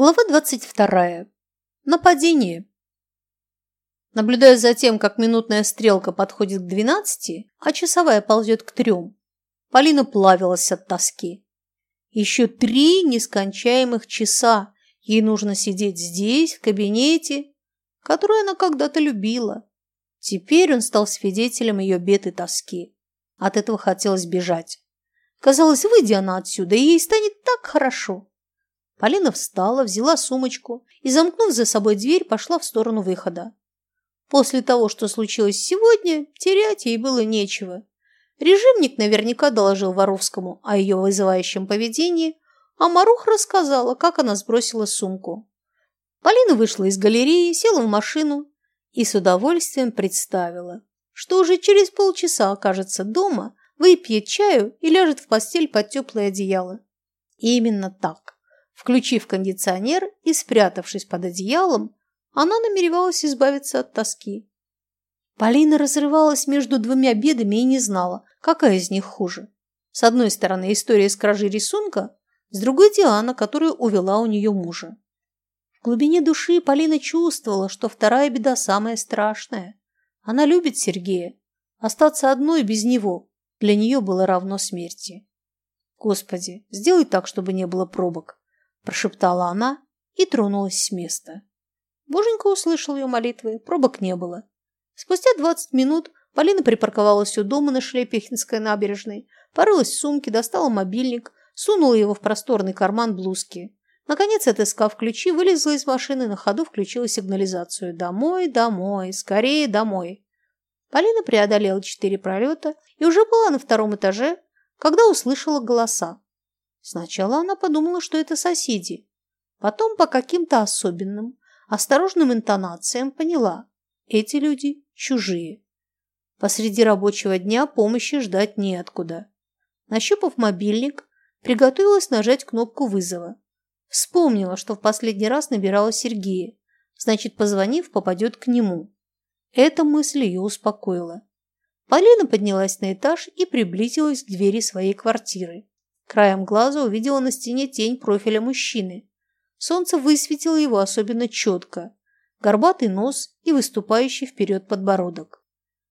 Глава 22. Нападение. Наблюдая за тем, как минутная стрелка подходит к 12, а часовая ползет к трем, Полина плавилась от тоски. Еще три нескончаемых часа ей нужно сидеть здесь, в кабинете, который она когда-то любила. Теперь он стал свидетелем ее бед и тоски. От этого хотелось бежать. Казалось, выйдя она отсюда, и ей станет так хорошо. Полина встала, взяла сумочку и, замкнув за собой дверь, пошла в сторону выхода. После того, что случилось сегодня, терять ей было нечего. Режимник наверняка доложил Воровскому о ее вызывающем поведении, а Марух рассказала, как она сбросила сумку. Полина вышла из галереи, села в машину и с удовольствием представила, что уже через полчаса окажется дома, выпьет чаю и ляжет в постель под теплое одеяло. И именно так. Включив кондиционер и спрятавшись под одеялом, она намеревалась избавиться от тоски. Полина разрывалась между двумя бедами и не знала, какая из них хуже. С одной стороны, история с кражей рисунка, с другой – Диана, которую увела у нее мужа. В глубине души Полина чувствовала, что вторая беда самая страшная. Она любит Сергея. Остаться одной без него для нее было равно смерти. Господи, сделай так, чтобы не было пробок прошептала она и тронулась с места. Боженька услышал ее молитвы, пробок не было. Спустя двадцать минут Полина припарковалась у дома на Шлепехинской набережной, порылась в сумке, достала мобильник, сунула его в просторный карман блузки. Наконец, отыскав ключи, вылезла из машины, на ходу включила сигнализацию. «Домой, домой, скорее домой!» Полина преодолела четыре пролета и уже была на втором этаже, когда услышала голоса. Сначала она подумала, что это соседи. Потом по каким-то особенным, осторожным интонациям поняла – эти люди чужие. Посреди рабочего дня помощи ждать неоткуда. Нащупав мобильник, приготовилась нажать кнопку вызова. Вспомнила, что в последний раз набирала Сергея, значит, позвонив, попадет к нему. Эта мысль ее успокоила. Полина поднялась на этаж и приблизилась к двери своей квартиры. Краем глаза увидела на стене тень профиля мужчины. Солнце высветило его особенно четко. Горбатый нос и выступающий вперед подбородок.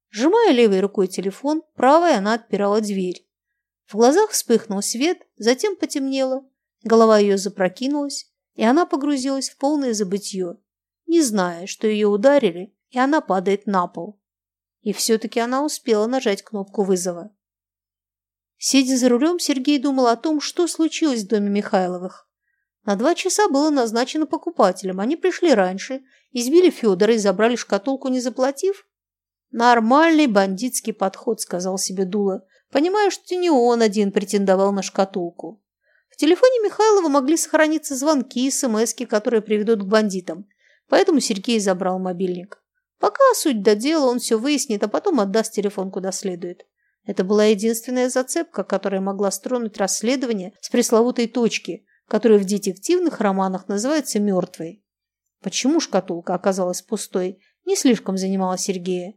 Сжимая левой рукой телефон, правой она отпирала дверь. В глазах вспыхнул свет, затем потемнело, голова ее запрокинулась, и она погрузилась в полное забытье, не зная, что ее ударили, и она падает на пол. И все-таки она успела нажать кнопку вызова. Сидя за рулем, Сергей думал о том, что случилось в доме Михайловых. На два часа было назначено покупателям. Они пришли раньше, избили Федора и забрали шкатулку, не заплатив. «Нормальный бандитский подход», — сказал себе Дула, понимая, что не он один претендовал на шкатулку. В телефоне Михайлова могли сохраниться звонки и смски, которые приведут к бандитам, поэтому Сергей забрал мобильник. Пока суть до дела, он все выяснит, а потом отдаст телефон куда следует. Это была единственная зацепка, которая могла стронуть расследование с пресловутой точки, которая в детективных романах называется мертвой. Почему шкатулка оказалась пустой, не слишком занимала Сергея.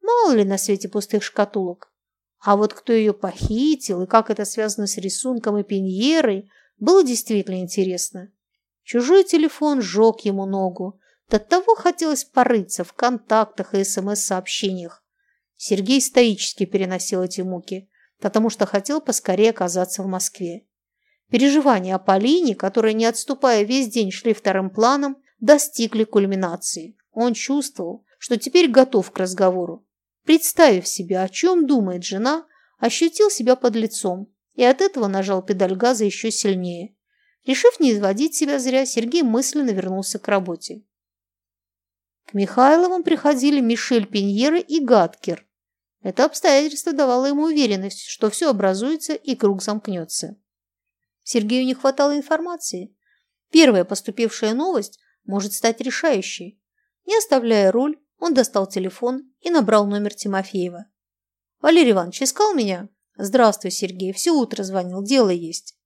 Мало ли на свете пустых шкатулок. А вот кто ее похитил и как это связано с рисунком и пеньерой, было действительно интересно. Чужой телефон сжег ему ногу. До того хотелось порыться в контактах и СМС-сообщениях. Сергей стоически переносил эти муки, потому что хотел поскорее оказаться в Москве. Переживания о Полине, которые, не отступая весь день, шли вторым планом, достигли кульминации. Он чувствовал, что теперь готов к разговору. Представив себе, о чем думает жена, ощутил себя под лицом и от этого нажал педаль газа еще сильнее. Решив не изводить себя зря, Сергей мысленно вернулся к работе. К Михайловым приходили Мишель Пеньера и Гаткер. Это обстоятельство давало ему уверенность, что все образуется и круг замкнется. Сергею не хватало информации. Первая поступившая новость может стать решающей. Не оставляя руль, он достал телефон и набрал номер Тимофеева. «Валерий Иванович, искал меня?» «Здравствуй, Сергей. Все утро звонил. Дело есть».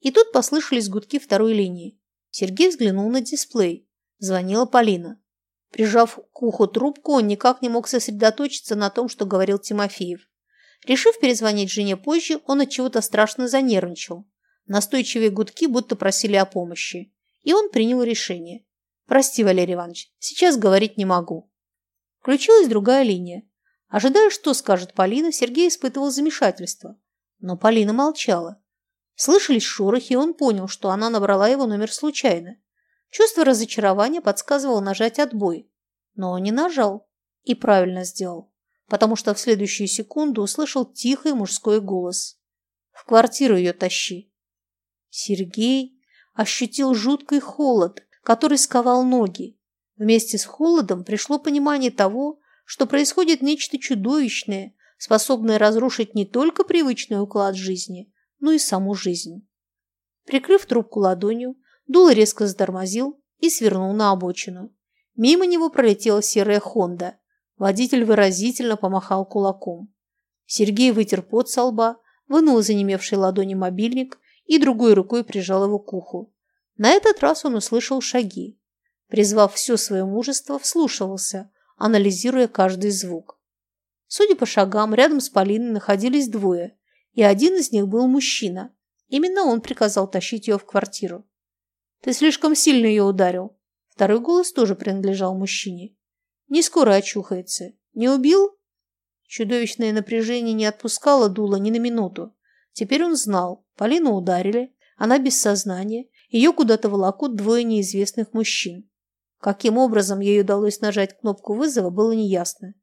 И тут послышались гудки второй линии. Сергей взглянул на дисплей. Звонила Полина. Прижав к уху трубку, он никак не мог сосредоточиться на том, что говорил Тимофеев. Решив перезвонить жене позже, он от чего-то страшно занервничал. Настойчивые гудки будто просили о помощи. и он принял решение. «Прости, Валерий Иванович, сейчас говорить не могу». Включилась другая линия. Ожидая, что скажет Полина, Сергей испытывал замешательство. Но Полина молчала. Слышались шорохи, и он понял, что она набрала его номер случайно. Чувство разочарования подсказывало нажать отбой. Но он не нажал. И правильно сделал. Потому что в следующую секунду услышал тихий мужской голос. «В квартиру ее тащи». Сергей ощутил жуткий холод, который сковал ноги. Вместе с холодом пришло понимание того, что происходит нечто чудовищное, способное разрушить не только привычный уклад жизни, но и саму жизнь. Прикрыв трубку ладонью, Дула резко затормозил и свернул на обочину. Мимо него пролетела серая «Хонда». Водитель выразительно помахал кулаком. Сергей вытер пот со лба, вынул из онемевшей ладони мобильник и другой рукой прижал его к уху. На этот раз он услышал шаги. Призвав все свое мужество, вслушивался, анализируя каждый звук. Судя по шагам, рядом с Полиной находились двое, и один из них был мужчина. Именно он приказал тащить ее в квартиру. «Ты слишком сильно ее ударил». Второй голос тоже принадлежал мужчине. «Не скоро очухается. Не убил?» Чудовищное напряжение не отпускало Дула ни на минуту. Теперь он знал, Полину ударили, она без сознания, ее куда-то волокут двое неизвестных мужчин. Каким образом ей удалось нажать кнопку вызова, было неясно.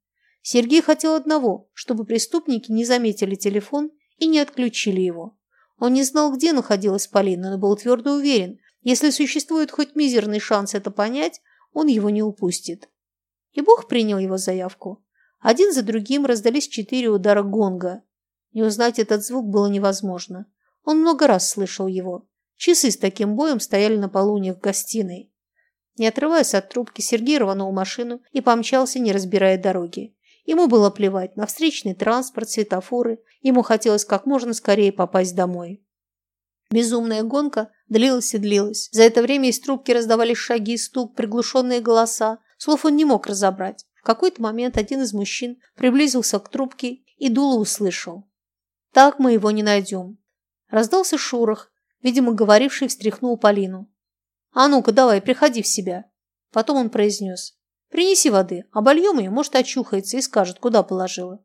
Сергей хотел одного, чтобы преступники не заметили телефон и не отключили его. Он не знал, где находилась Полина, но был твердо уверен, если существует хоть мизерный шанс это понять, он его не упустит. И Бог принял его заявку. Один за другим раздались четыре удара гонга. Не узнать этот звук было невозможно. Он много раз слышал его. Часы с таким боем стояли на полу у них в гостиной. Не отрываясь от трубки, Сергей рванул машину и помчался, не разбирая дороги. Ему было плевать на встречный транспорт, светофоры. Ему хотелось как можно скорее попасть домой. Безумная гонка длилась и длилась. За это время из трубки раздавались шаги, стук, приглушенные голоса. Слов он не мог разобрать. В какой-то момент один из мужчин приблизился к трубке и дуло услышал. «Так мы его не найдем». Раздался шорох. Видимо, говоривший встряхнул Полину. «А ну-ка, давай, приходи в себя». Потом он произнес. «Принеси воды, обольем ее, может, очухается и скажет, куда положила».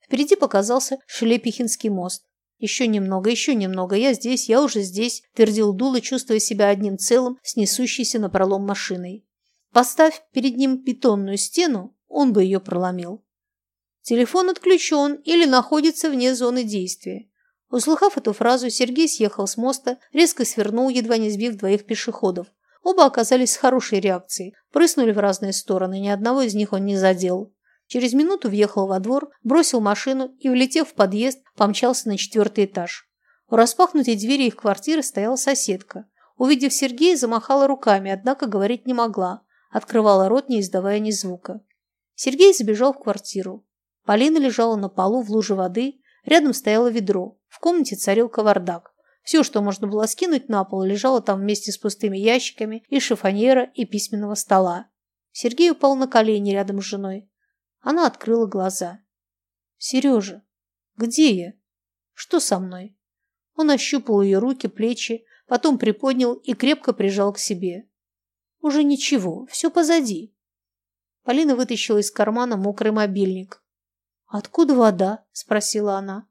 Впереди показался Шлепихинский мост. «Еще немного, еще немного, я здесь, я уже здесь», – твердил Дула, чувствуя себя одним целым с несущейся напролом машиной. Поставь перед ним бетонную стену, он бы ее проломил. Телефон отключен или находится вне зоны действия. Услыхав эту фразу, Сергей съехал с моста, резко свернул, едва не сбив двоих пешеходов. Оба оказались с хорошей реакцией, прыснули в разные стороны, ни одного из них он не задел. Через минуту въехал во двор, бросил машину и, влетев в подъезд, помчался на четвертый этаж. У распахнутой двери их квартиры стояла соседка. Увидев Сергея, замахала руками, однако говорить не могла. Открывала рот, не издавая ни звука. Сергей забежал в квартиру. Полина лежала на полу в луже воды, рядом стояло ведро. В комнате царил кавардак. Все, что можно было скинуть на пол, лежало там вместе с пустыми ящиками и шифоньера и письменного стола. Сергей упал на колени рядом с женой. Она открыла глаза. «Сережа, где я? Что со мной?» Он ощупал ее руки, плечи, потом приподнял и крепко прижал к себе. «Уже ничего, все позади». Полина вытащила из кармана мокрый мобильник. «Откуда вода?» – спросила она.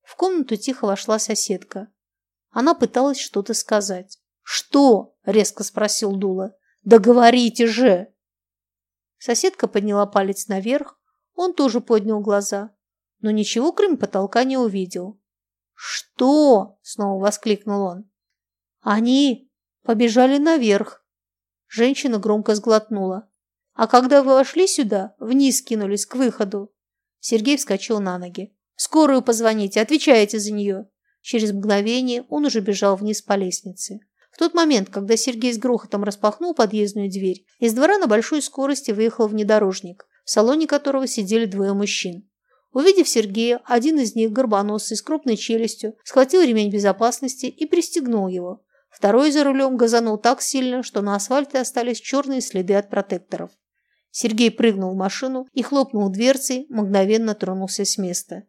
В комнату тихо вошла соседка. Она пыталась что-то сказать. «Что?» – резко спросил Дула. «Да говорите же!» Соседка подняла палец наверх, он тоже поднял глаза, но ничего, кроме потолка, не увидел. «Что?» – снова воскликнул он. «Они побежали наверх». Женщина громко сглотнула. «А когда вы вошли сюда, вниз кинулись к выходу». Сергей вскочил на ноги. «Скорую позвоните, отвечаете за нее». Через мгновение он уже бежал вниз по лестнице. В тот момент, когда Сергей с грохотом распахнул подъездную дверь, из двора на большой скорости выехал внедорожник, в салоне которого сидели двое мужчин. Увидев Сергея, один из них, горбоносый, с крупной челюстью, схватил ремень безопасности и пристегнул его. Второй за рулем газанул так сильно, что на асфальте остались черные следы от протекторов. Сергей прыгнул в машину и хлопнул дверцей, мгновенно тронулся с места.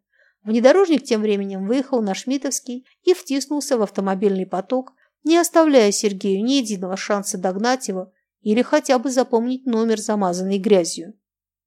Внедорожник тем временем выехал на Шмитовский и втиснулся в автомобильный поток, не оставляя Сергею ни единого шанса догнать его или хотя бы запомнить номер, замазанный грязью.